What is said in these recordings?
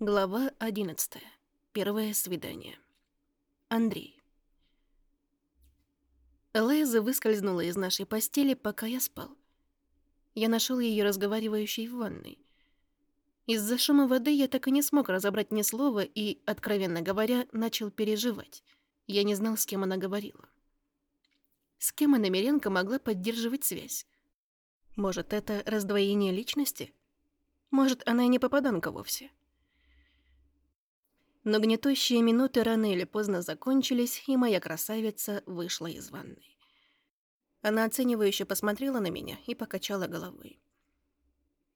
Глава 11. Первое свидание. Андрей. Элайза выскользнула из нашей постели, пока я спал. Я нашел ее разговаривающей в ванной. Из-за шума воды я так и не смог разобрать ни слова и, откровенно говоря, начал переживать. Я не знал, с кем она говорила. С кем она Меренко могла поддерживать связь? Может, это раздвоение личности? Может, она и не попаданка вовсе? Но гнетущие минуты рано или поздно закончились, и моя красавица вышла из ванной. Она оценивающе посмотрела на меня и покачала головой.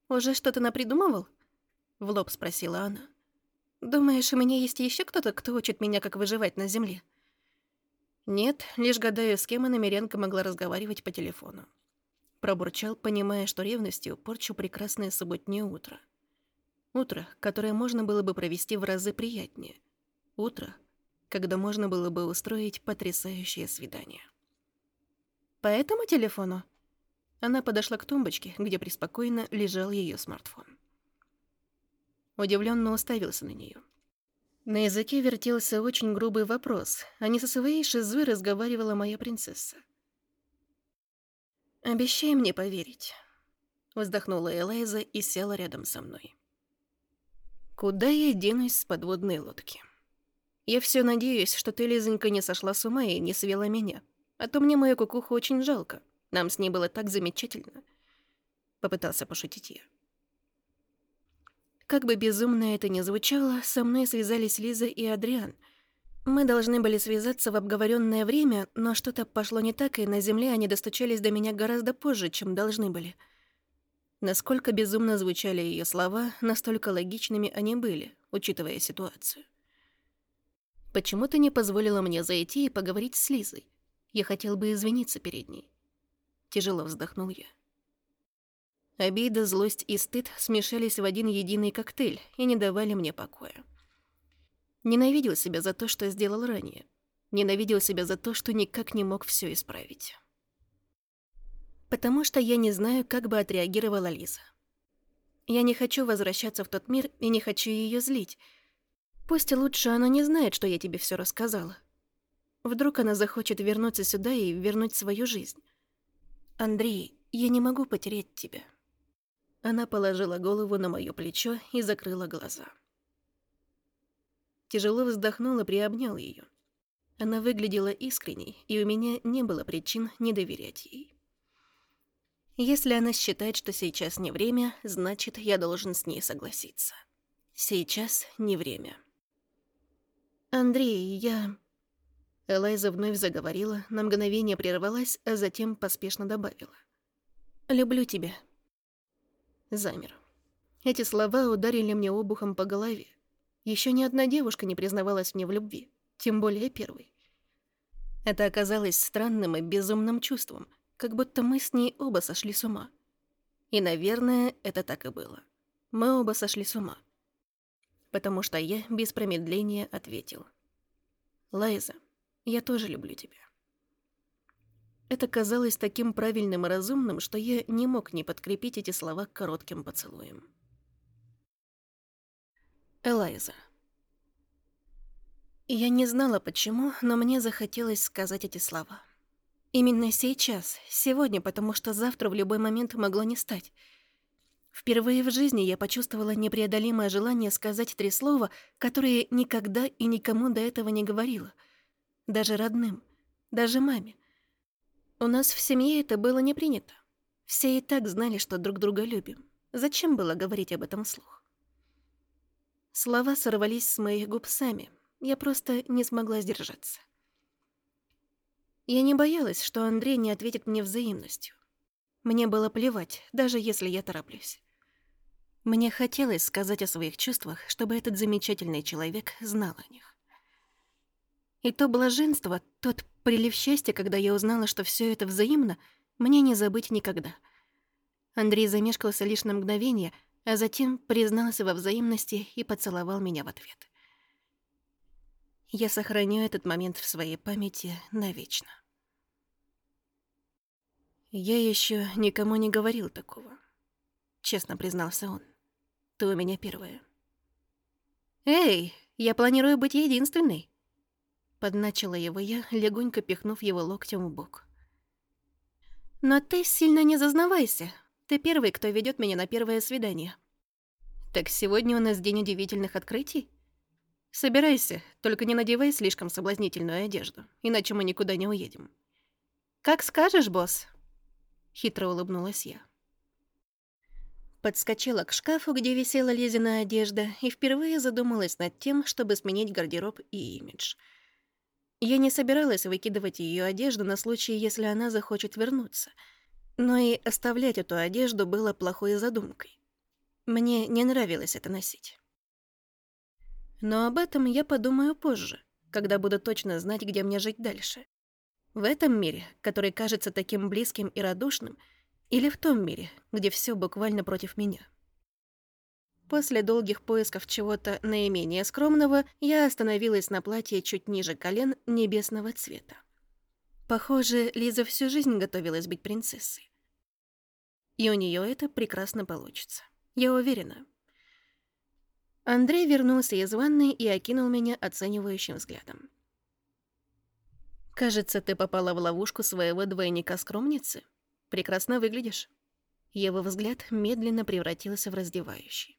«Уже что-то напридумывал?» — в лоб спросила она. «Думаешь, у меня есть еще кто-то, кто учит меня, как выживать на земле?» «Нет, лишь гадаю, с кем Иномеренко могла разговаривать по телефону». Пробурчал, понимая, что ревностью порчу прекрасное субботнее утро. Утро, которое можно было бы провести в разы приятнее. Утро, когда можно было бы устроить потрясающее свидание. По этому телефону? Она подошла к тумбочке, где преспокойно лежал ее смартфон. Удивленно уставился на нее. На языке вертелся очень грубый вопрос, а не со своей шизой разговаривала моя принцесса. «Обещай мне поверить», — вздохнула Элайза и села рядом со мной. Куда я денусь с подводной лодки? Я все надеюсь, что ты, Лизонька, не сошла с ума и не свела меня. А то мне мою кукуху очень жалко. Нам с ней было так замечательно. Попытался пошутить я. Как бы безумно это ни звучало, со мной связались Лиза и Адриан. Мы должны были связаться в обговоренное время, но что-то пошло не так, и на Земле они достучались до меня гораздо позже, чем должны были — Насколько безумно звучали ее слова, настолько логичными они были, учитывая ситуацию. «Почему ты не позволила мне зайти и поговорить с Лизой? Я хотел бы извиниться перед ней». Тяжело вздохнул я. Обида, злость и стыд смешались в один единый коктейль и не давали мне покоя. Ненавидел себя за то, что сделал ранее. Ненавидел себя за то, что никак не мог все исправить потому что я не знаю, как бы отреагировала Лиза. Я не хочу возвращаться в тот мир и не хочу ее злить. Пусть лучше она не знает, что я тебе все рассказала. Вдруг она захочет вернуться сюда и вернуть свою жизнь. Андрей, я не могу потерять тебя. Она положила голову на моё плечо и закрыла глаза. Тяжело вздохнула, приобнял ее. Она выглядела искренней, и у меня не было причин не доверять ей. Если она считает, что сейчас не время, значит, я должен с ней согласиться. Сейчас не время. «Андрей, я...» Элайза вновь заговорила, на мгновение прервалась, а затем поспешно добавила. «Люблю тебя». Замер. Эти слова ударили мне обухом по голове. Еще ни одна девушка не признавалась мне в любви, тем более первой. Это оказалось странным и безумным чувством — как будто мы с ней оба сошли с ума. И, наверное, это так и было. Мы оба сошли с ума. Потому что я без промедления ответил. «Лайза, я тоже люблю тебя». Это казалось таким правильным и разумным, что я не мог не подкрепить эти слова коротким поцелуем. Элайза. Я не знала почему, но мне захотелось сказать эти слова. Именно сейчас, сегодня, потому что завтра в любой момент могло не стать. Впервые в жизни я почувствовала непреодолимое желание сказать три слова, которые никогда и никому до этого не говорила. Даже родным, даже маме. У нас в семье это было не принято. Все и так знали, что друг друга любим. Зачем было говорить об этом вслух? Слова сорвались с моих губ сами. Я просто не смогла сдержаться. Я не боялась, что Андрей не ответит мне взаимностью. Мне было плевать, даже если я тороплюсь. Мне хотелось сказать о своих чувствах, чтобы этот замечательный человек знал о них. И то блаженство, тот прилив счастья, когда я узнала, что все это взаимно, мне не забыть никогда. Андрей замешкался лишь на мгновение, а затем признался во взаимности и поцеловал меня в ответ. Я сохраню этот момент в своей памяти навечно. Я еще никому не говорил такого. Честно признался он. Ты у меня первая. «Эй, я планирую быть единственной!» Подначила его я, легонько пихнув его локтем в бок. «Но ты сильно не зазнавайся. Ты первый, кто ведет меня на первое свидание». «Так сегодня у нас день удивительных открытий?» «Собирайся, только не надевай слишком соблазнительную одежду, иначе мы никуда не уедем». «Как скажешь, босс», — хитро улыбнулась я. Подскочила к шкафу, где висела Лизина одежда, и впервые задумалась над тем, чтобы сменить гардероб и имидж. Я не собиралась выкидывать ее одежду на случай, если она захочет вернуться. Но и оставлять эту одежду было плохой задумкой. Мне не нравилось это носить. Но об этом я подумаю позже, когда буду точно знать, где мне жить дальше. В этом мире, который кажется таким близким и радушным — или в том мире, где все буквально против меня. После долгих поисков чего-то наименее скромного, я остановилась на платье чуть ниже колен небесного цвета. Похоже, Лиза всю жизнь готовилась быть принцессой. И у нее это прекрасно получится. Я уверена. Андрей вернулся из ванной и окинул меня оценивающим взглядом. «Кажется, ты попала в ловушку своего двойника-скромницы», Прекрасно выглядишь». Его взгляд медленно превратился в раздевающий.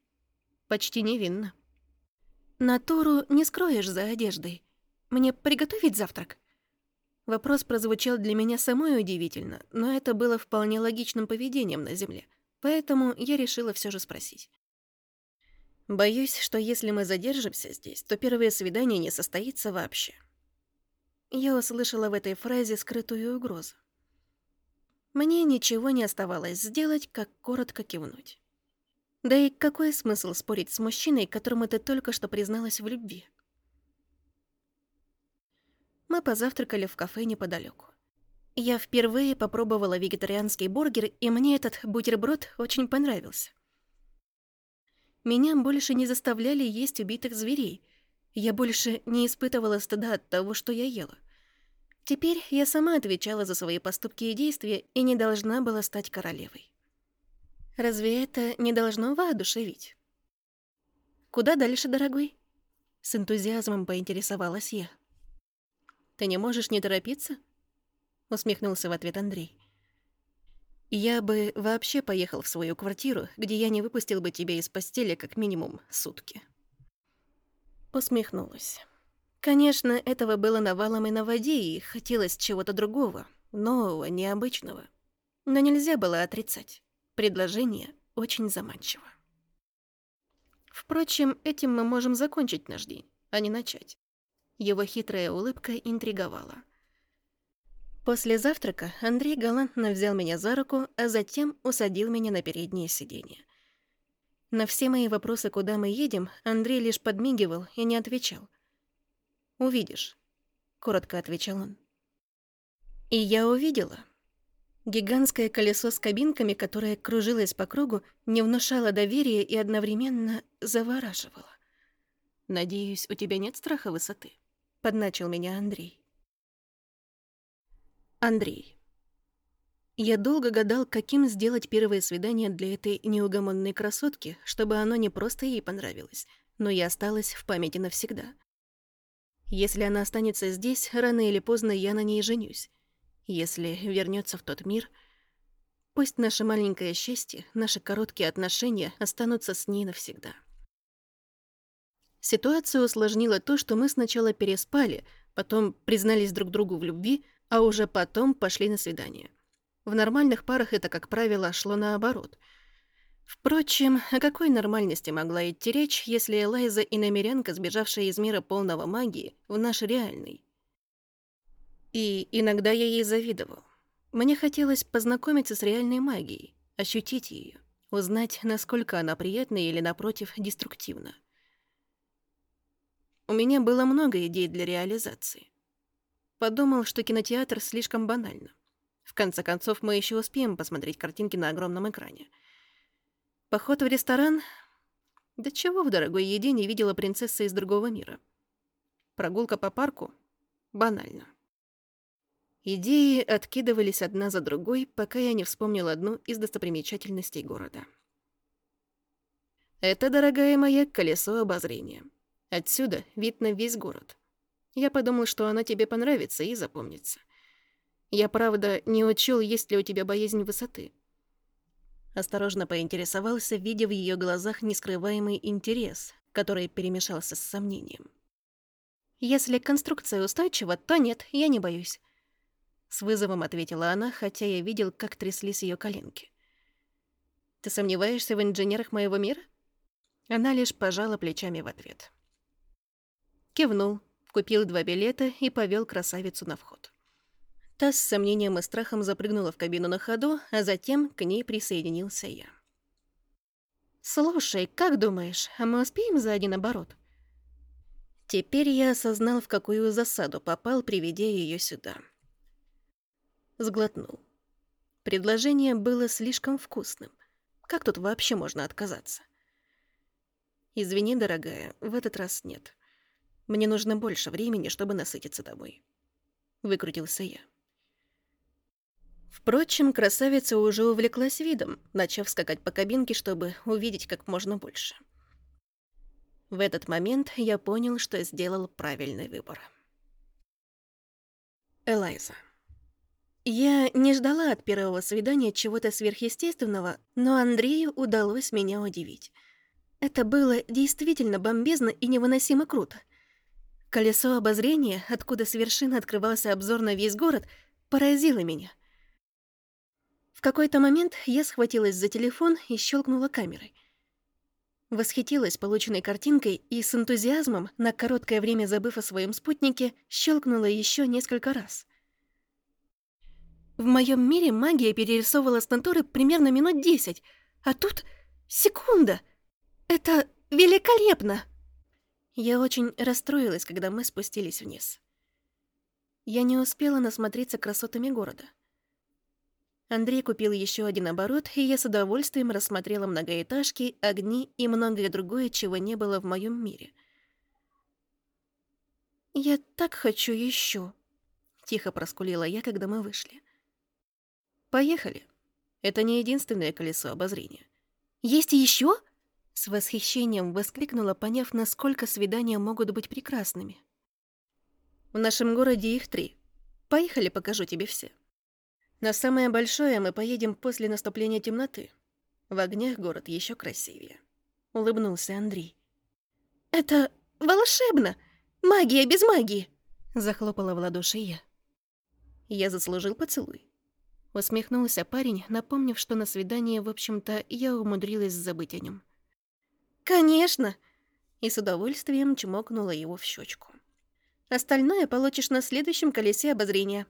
Почти невинно. «Натуру не скроешь за одеждой. Мне приготовить завтрак?» Вопрос прозвучал для меня самой удивительно, но это было вполне логичным поведением на Земле, поэтому я решила все же спросить. «Боюсь, что если мы задержимся здесь, то первое свидание не состоится вообще». Я услышала в этой фразе скрытую угрозу. Мне ничего не оставалось сделать, как коротко кивнуть. Да и какой смысл спорить с мужчиной, которому ты только что призналась в любви? Мы позавтракали в кафе неподалеку. Я впервые попробовала вегетарианский бургер, и мне этот бутерброд очень понравился. Меня больше не заставляли есть убитых зверей. Я больше не испытывала стыда от того, что я ела. Теперь я сама отвечала за свои поступки и действия и не должна была стать королевой. Разве это не должно воодушевить? «Куда дальше, дорогой?» С энтузиазмом поинтересовалась я. «Ты не можешь не торопиться?» Усмехнулся в ответ Андрей. «Я бы вообще поехал в свою квартиру, где я не выпустил бы тебя из постели как минимум сутки». Усмехнулась. Конечно, этого было навалом и на воде, и хотелось чего-то другого, нового, необычного. Но нельзя было отрицать. Предложение очень заманчиво. Впрочем, этим мы можем закончить наш день, а не начать. Его хитрая улыбка интриговала. После завтрака Андрей галантно взял меня за руку, а затем усадил меня на переднее сиденье. На все мои вопросы, куда мы едем, Андрей лишь подмигивал и не отвечал. Увидишь», — коротко отвечал он. И я увидела. Гигантское колесо с кабинками, которое кружилось по кругу, не внушало доверия и одновременно завораживало. «Надеюсь, у тебя нет страха высоты?» — подначил меня Андрей. Андрей. Я долго гадал, каким сделать первое свидание для этой неугомонной красотки, чтобы оно не просто ей понравилось, но и осталось в памяти навсегда. Если она останется здесь, рано или поздно я на ней женюсь. Если вернется в тот мир, пусть наше маленькое счастье, наши короткие отношения останутся с ней навсегда. Ситуацию усложнило то, что мы сначала переспали, потом признались друг другу в любви, а уже потом пошли на свидание. В нормальных парах это, как правило, шло наоборот — Впрочем, о какой нормальности могла идти речь, если Элайза и намерянка, сбежавшая из мира полного магии, в наш реальный? И иногда я ей завидовал. Мне хотелось познакомиться с реальной магией, ощутить ее, узнать, насколько она приятна или, напротив, деструктивна. У меня было много идей для реализации. Подумал, что кинотеатр слишком банально. В конце концов, мы еще успеем посмотреть картинки на огромном экране — Поход в ресторан? Да чего в дорогой еде не видела принцесса из другого мира? Прогулка по парку? Банально. Идеи откидывались одна за другой, пока я не вспомнил одну из достопримечательностей города. Это, дорогая моя, колесо обозрения. Отсюда вид на весь город. Я подумал, что она тебе понравится и запомнится. Я, правда, не учел, есть ли у тебя боязнь высоты. Осторожно поинтересовался, видя в ее глазах нескрываемый интерес, который перемешался с сомнением. «Если конструкция устойчива, то нет, я не боюсь». С вызовом ответила она, хотя я видел, как тряслись ее коленки. «Ты сомневаешься в инженерах моего мира?» Она лишь пожала плечами в ответ. Кивнул, купил два билета и повел красавицу на вход. Та с сомнением и страхом запрыгнула в кабину на ходу, а затем к ней присоединился я. «Слушай, как думаешь, а мы успеем за один оборот?» Теперь я осознал, в какую засаду попал, приведя ее сюда. Сглотнул. Предложение было слишком вкусным. Как тут вообще можно отказаться? «Извини, дорогая, в этот раз нет. Мне нужно больше времени, чтобы насытиться тобой». Выкрутился я. Впрочем, красавица уже увлеклась видом, начав скакать по кабинке, чтобы увидеть как можно больше. В этот момент я понял, что сделал правильный выбор. Элайза. Я не ждала от первого свидания чего-то сверхъестественного, но Андрею удалось меня удивить. Это было действительно бомбезно и невыносимо круто. Колесо обозрения, откуда с вершины открывался обзор на весь город, поразило меня — какой-то момент я схватилась за телефон и щелкнула камерой. Восхитилась полученной картинкой и с энтузиазмом, на короткое время забыв о своем спутнике, щелкнула еще несколько раз. В моем мире магия перерисовывала стантуры примерно минут десять, а тут секунда. Это великолепно! Я очень расстроилась, когда мы спустились вниз. Я не успела насмотреться красотами города — Андрей купил еще один оборот, и я с удовольствием рассмотрела многоэтажки, огни и многое другое, чего не было в моем мире. «Я так хочу еще, тихо проскулила я, когда мы вышли. «Поехали. Это не единственное колесо обозрения». «Есть еще? С восхищением воскликнула, поняв, насколько свидания могут быть прекрасными. «В нашем городе их три. Поехали, покажу тебе все». На самое большое мы поедем после наступления темноты. В огнях город еще красивее. Улыбнулся Андрей. Это волшебно! Магия без магии! Захлопала в ладоши я. Я заслужил поцелуй. Усмехнулся парень, напомнив, что на свидание, в общем-то, я умудрилась забыть о нем. «Конечно!» И с удовольствием чмокнула его в щечку. «Остальное получишь на следующем колесе обозрения»,